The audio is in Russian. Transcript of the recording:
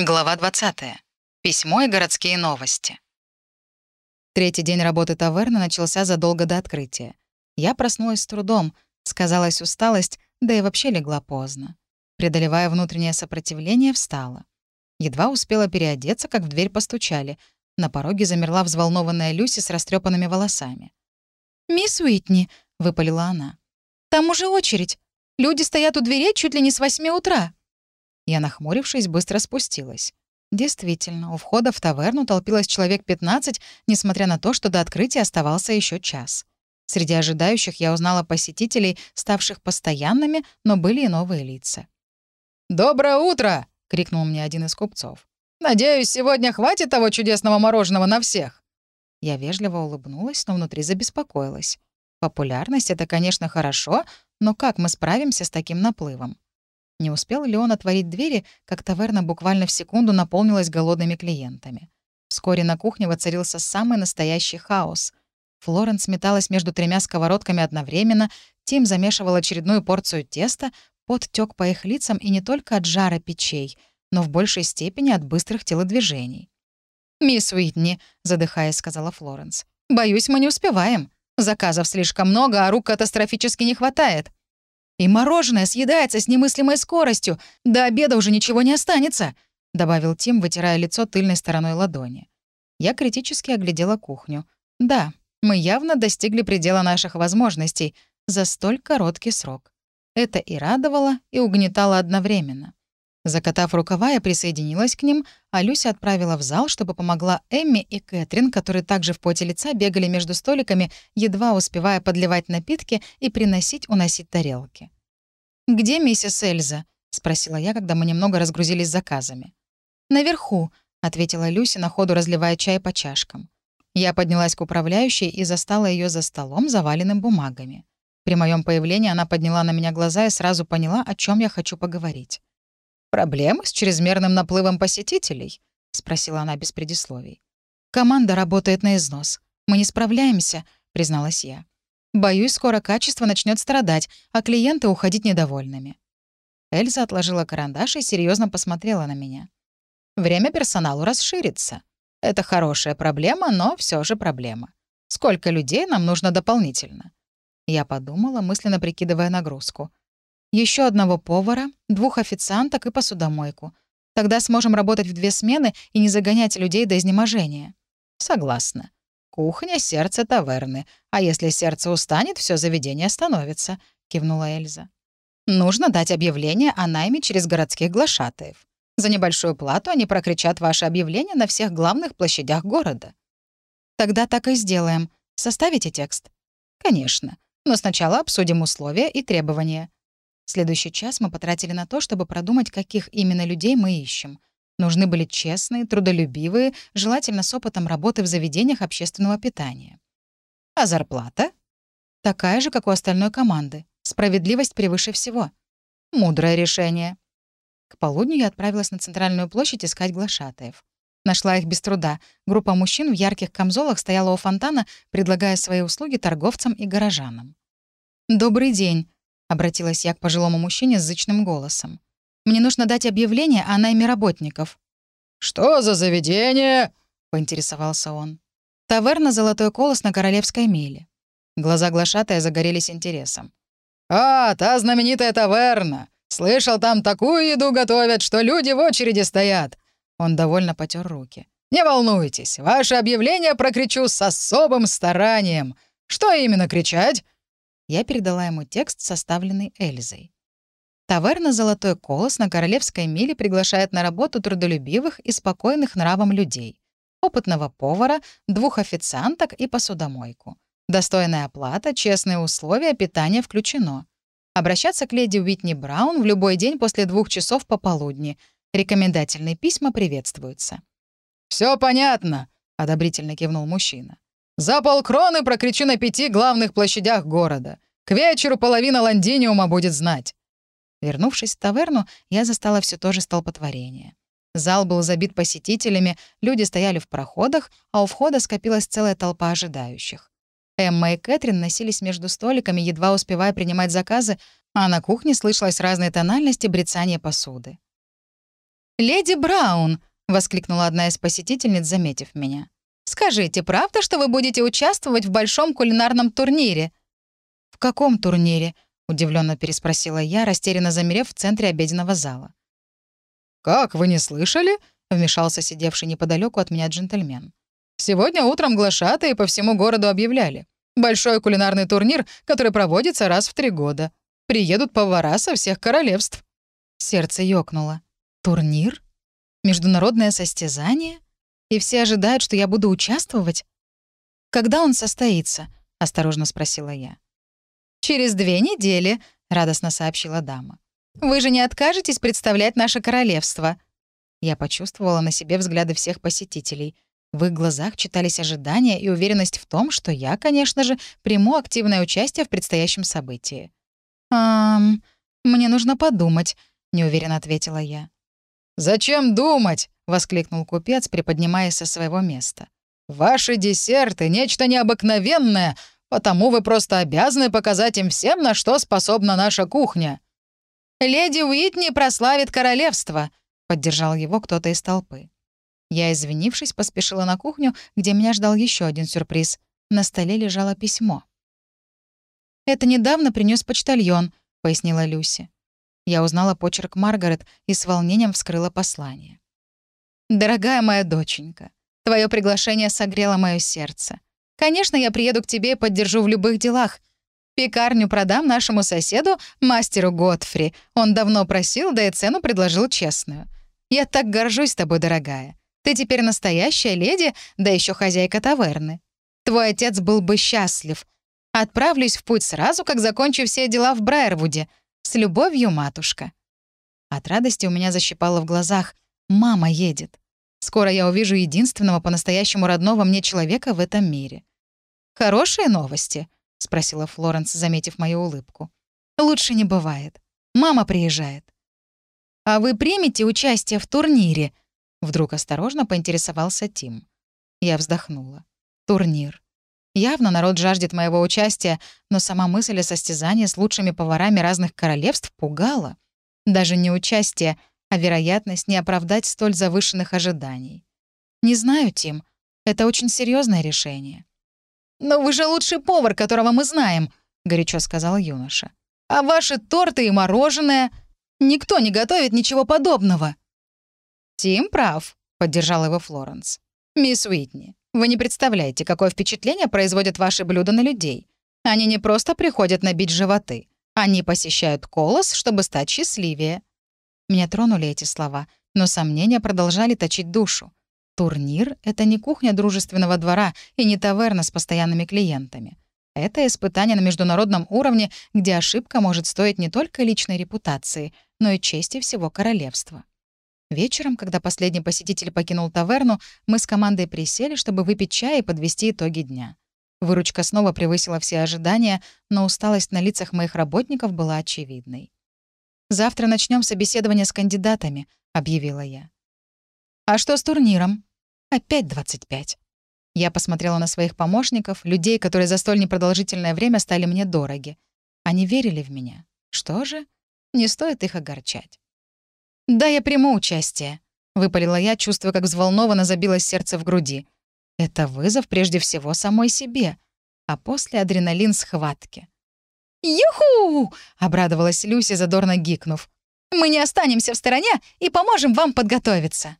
Глава 20. Письмо и городские новости. Третий день работы таверны начался задолго до открытия. Я проснулась с трудом, сказалась усталость, да и вообще легла поздно. Преодолевая внутреннее сопротивление, встала. Едва успела переодеться, как в дверь постучали. На пороге замерла взволнованная Люси с растрепанными волосами. «Мисс Уитни», — выпалила она. «Там уже очередь. Люди стоят у дверей чуть ли не с восьми утра». Я, нахмурившись, быстро спустилась. Действительно, у входа в таверну толпилось человек 15, несмотря на то, что до открытия оставался еще час. Среди ожидающих я узнала посетителей, ставших постоянными, но были и новые лица. «Доброе утро!» — крикнул мне один из купцов. «Надеюсь, сегодня хватит того чудесного мороженого на всех?» Я вежливо улыбнулась, но внутри забеспокоилась. Популярность — это, конечно, хорошо, но как мы справимся с таким наплывом? Не успел ли он отворить двери, как таверна буквально в секунду наполнилась голодными клиентами. Вскоре на кухне воцарился самый настоящий хаос. Флоренс металась между тремя сковородками одновременно, Тим замешивал очередную порцию теста, пот тёк по их лицам и не только от жара печей, но в большей степени от быстрых телодвижений. «Мисс Уитни», — задыхаясь, сказала Флоренс, — «боюсь, мы не успеваем. Заказов слишком много, а рук катастрофически не хватает. И мороженое съедается с немыслимой скоростью. До обеда уже ничего не останется», — добавил Тим, вытирая лицо тыльной стороной ладони. Я критически оглядела кухню. «Да, мы явно достигли предела наших возможностей за столь короткий срок. Это и радовало, и угнетало одновременно. Закатав рукава, я присоединилась к ним, а Люся отправила в зал, чтобы помогла Эмми и Кэтрин, которые также в поте лица бегали между столиками, едва успевая подливать напитки и приносить-уносить тарелки. «Где миссис Эльза?» — спросила я, когда мы немного разгрузились заказами. «Наверху», — ответила Люся, на ходу разливая чай по чашкам. Я поднялась к управляющей и застала ее за столом, заваленным бумагами. При моем появлении она подняла на меня глаза и сразу поняла, о чем я хочу поговорить. «Проблемы с чрезмерным наплывом посетителей?» — спросила она без предисловий. «Команда работает на износ. Мы не справляемся», — призналась я. «Боюсь, скоро качество начнет страдать, а клиенты уходить недовольными». Эльза отложила карандаш и серьезно посмотрела на меня. «Время персоналу расширится. Это хорошая проблема, но все же проблема. Сколько людей нам нужно дополнительно?» Я подумала, мысленно прикидывая нагрузку. Еще одного повара, двух официанток и посудомойку. Тогда сможем работать в две смены и не загонять людей до изнеможения». «Согласна. Кухня — сердце таверны. А если сердце устанет, все заведение остановится», — кивнула Эльза. «Нужно дать объявление о найме через городских глашатаев. За небольшую плату они прокричат ваше объявление на всех главных площадях города». «Тогда так и сделаем. Составите текст?» «Конечно. Но сначала обсудим условия и требования. Следующий час мы потратили на то, чтобы продумать, каких именно людей мы ищем. Нужны были честные, трудолюбивые, желательно с опытом работы в заведениях общественного питания. А зарплата? Такая же, как у остальной команды. Справедливость превыше всего. Мудрое решение. К полудню я отправилась на центральную площадь искать глашатаев. Нашла их без труда. Группа мужчин в ярких камзолах стояла у фонтана, предлагая свои услуги торговцам и горожанам. «Добрый день», — обратилась я к пожилому мужчине с зычным голосом. «Мне нужно дать объявление о найме работников». «Что за заведение?» — поинтересовался он. «Таверна «Золотой колос» на Королевской миле». Глаза глашатая загорелись интересом. «А, та знаменитая таверна! Слышал, там такую еду готовят, что люди в очереди стоят!» Он довольно потер руки. «Не волнуйтесь, ваше объявление прокричу с особым старанием. Что именно кричать? Я передала ему текст, составленный Эльзой. Таверна «Золотой колос» на Королевской миле приглашает на работу трудолюбивых и спокойных нравом людей. Опытного повара, двух официанток и посудомойку. Достойная оплата, честные условия, питание включено. Обращаться к леди Уитни Браун в любой день после двух часов пополудни. Рекомендательные письма приветствуются. Все понятно», — одобрительно кивнул мужчина. За полкроны прокричу на пяти главных площадях города. К вечеру половина Лондиниума будет знать». Вернувшись в таверну, я застала все то же столпотворение. Зал был забит посетителями, люди стояли в проходах, а у входа скопилась целая толпа ожидающих. Эмма и Кэтрин носились между столиками, едва успевая принимать заказы, а на кухне слышалось разной тональности брецания посуды. «Леди Браун!» — воскликнула одна из посетительниц, заметив меня. «Скажите, правда, что вы будете участвовать в большом кулинарном турнире?» «В каком турнире?» — удивленно переспросила я, растерянно замерев в центре обеденного зала. «Как, вы не слышали?» — вмешался сидевший неподалеку от меня джентльмен. «Сегодня утром глашатые по всему городу объявляли. Большой кулинарный турнир, который проводится раз в три года. Приедут повара со всех королевств». Сердце ёкнуло. «Турнир? Международное состязание? И все ожидают, что я буду участвовать? Когда он состоится?» — осторожно спросила я. «Через две недели», — радостно сообщила дама. «Вы же не откажетесь представлять наше королевство?» Я почувствовала на себе взгляды всех посетителей. В их глазах читались ожидания и уверенность в том, что я, конечно же, приму активное участие в предстоящем событии. «Ам, мне нужно подумать», — неуверенно ответила я. «Зачем думать?» — воскликнул купец, приподнимаясь со своего места. «Ваши десерты — нечто необыкновенное, потому вы просто обязаны показать им всем, на что способна наша кухня». «Леди Уитни прославит королевство», — поддержал его кто-то из толпы. Я, извинившись, поспешила на кухню, где меня ждал еще один сюрприз. На столе лежало письмо. «Это недавно принес почтальон», — пояснила Люси. Я узнала почерк Маргарет и с волнением вскрыла послание. «Дорогая моя доченька, твое приглашение согрело мое сердце. Конечно, я приеду к тебе и поддержу в любых делах. Пекарню продам нашему соседу, мастеру Готфри. Он давно просил, да и цену предложил честную. Я так горжусь тобой, дорогая. Ты теперь настоящая леди, да еще хозяйка таверны. Твой отец был бы счастлив. Отправлюсь в путь сразу, как закончу все дела в Брайервуде. С любовью, матушка». От радости у меня защипало в глазах. «Мама едет. Скоро я увижу единственного по-настоящему родного мне человека в этом мире». «Хорошие новости?» — спросила Флоренс, заметив мою улыбку. «Лучше не бывает. Мама приезжает». «А вы примете участие в турнире?» Вдруг осторожно поинтересовался Тим. Я вздохнула. «Турнир. Явно народ жаждет моего участия, но сама мысль о состязании с лучшими поварами разных королевств пугала. Даже не участие, а вероятность не оправдать столь завышенных ожиданий. Не знаю, Тим, это очень серьезное решение. «Но вы же лучший повар, которого мы знаем», — горячо сказал юноша. «А ваши торты и мороженое? Никто не готовит ничего подобного». «Тим прав», — поддержал его Флоренс. «Мисс Уитни, вы не представляете, какое впечатление производят ваши блюда на людей. Они не просто приходят набить животы. Они посещают колос, чтобы стать счастливее». Меня тронули эти слова, но сомнения продолжали точить душу. Турнир — это не кухня дружественного двора и не таверна с постоянными клиентами. Это испытание на международном уровне, где ошибка может стоить не только личной репутации, но и чести всего королевства. Вечером, когда последний посетитель покинул таверну, мы с командой присели, чтобы выпить чай и подвести итоги дня. Выручка снова превысила все ожидания, но усталость на лицах моих работников была очевидной. «Завтра начнем собеседование с кандидатами», — объявила я. «А что с турниром?» «Опять 25». Я посмотрела на своих помощников, людей, которые за столь непродолжительное время стали мне дороги. Они верили в меня. Что же? Не стоит их огорчать. «Да, я приму участие», — выпалила я, чувствуя, как взволнованно забилось сердце в груди. Это вызов прежде всего самой себе, а после адреналин схватки. «Юху!» — обрадовалась Люси, задорно гикнув. «Мы не останемся в стороне и поможем вам подготовиться».